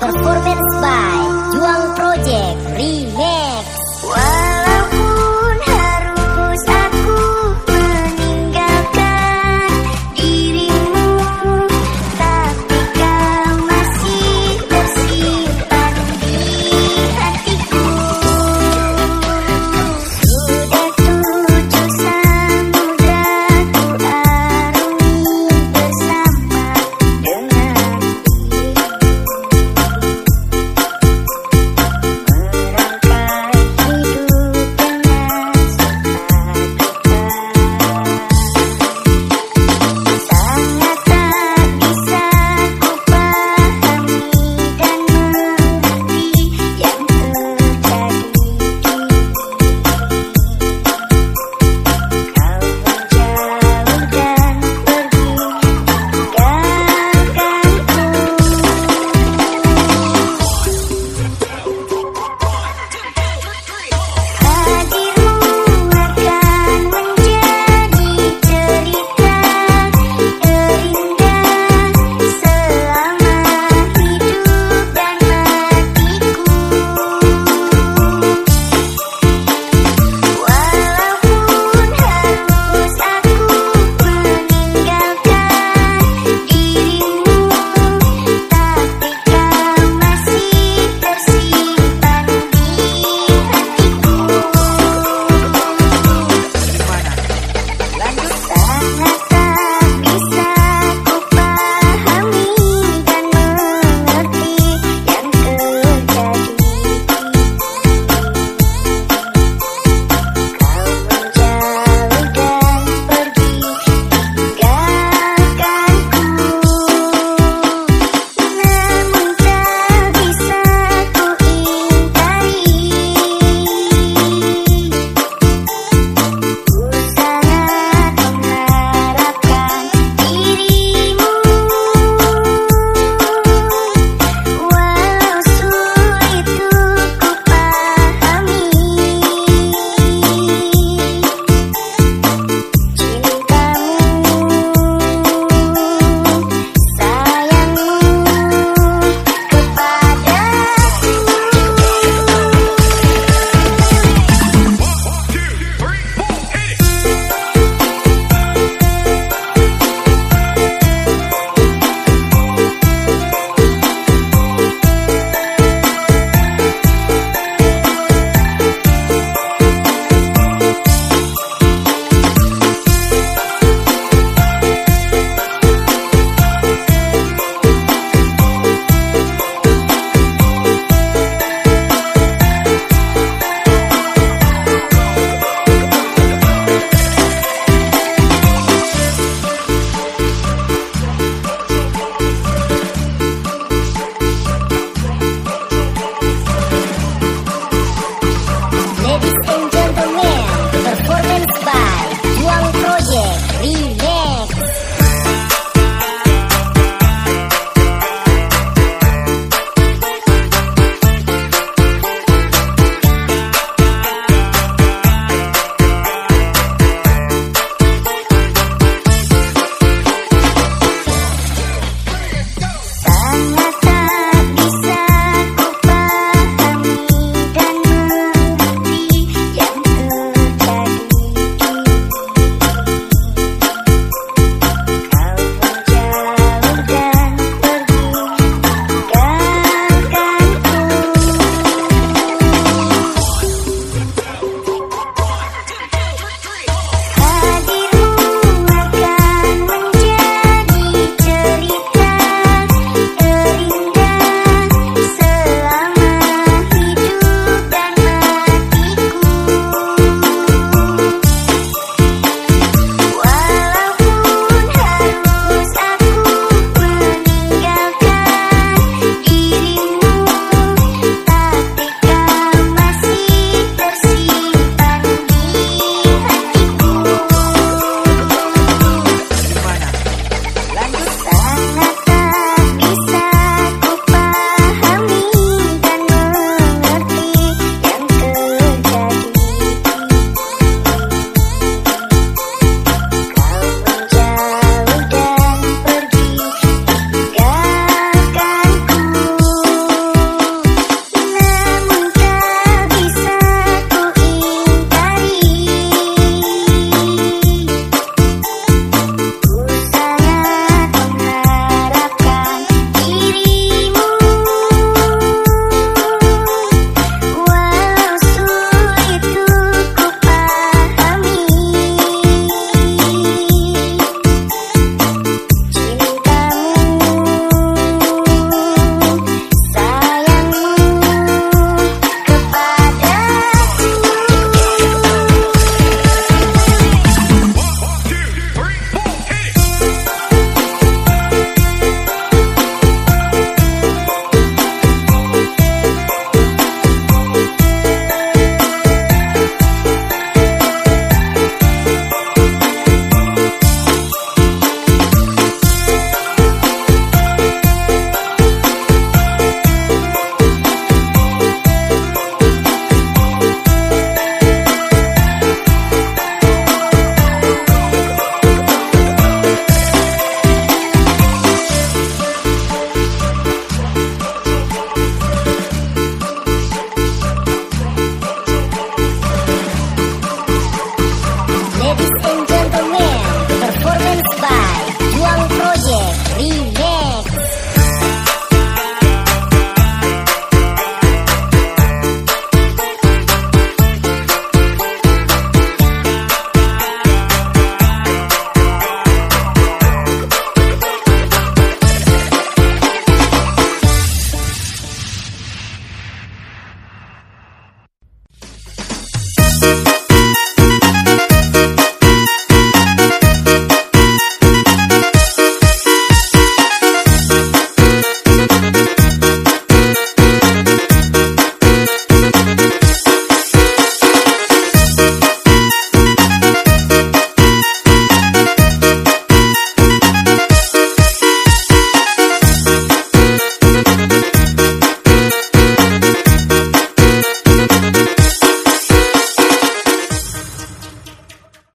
Performance Bar.